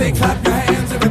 say clap your hands, everybody.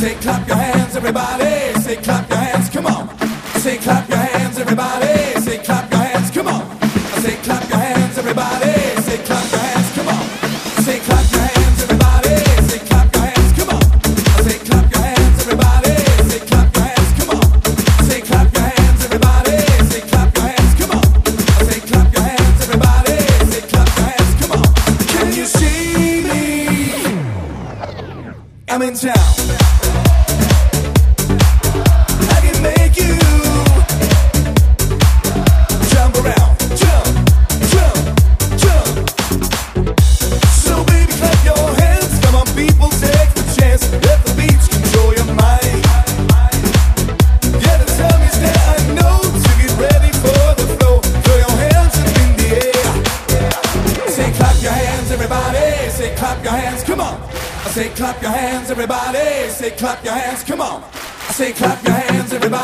Say clap your hands, everybody. Say clap your hands, come on. Say clap your hands, everybody. Say clap your hands, come on. Say clap your hands, everybody. Say clap your hands, come on. Say clap your hands, everybody. Say clap your hands, come on. Say clap your hands, everybody. Say clap your hands, come on. Say clap your hands, everybody. Say clap your hands, come on. I say clap your hands, everybody. Say clap your hands, come on. Can you see me? I'm in town. Hands, come on. I say clap your hands, everybody. Say clap your hands, come on. I say clap your hands, everybody.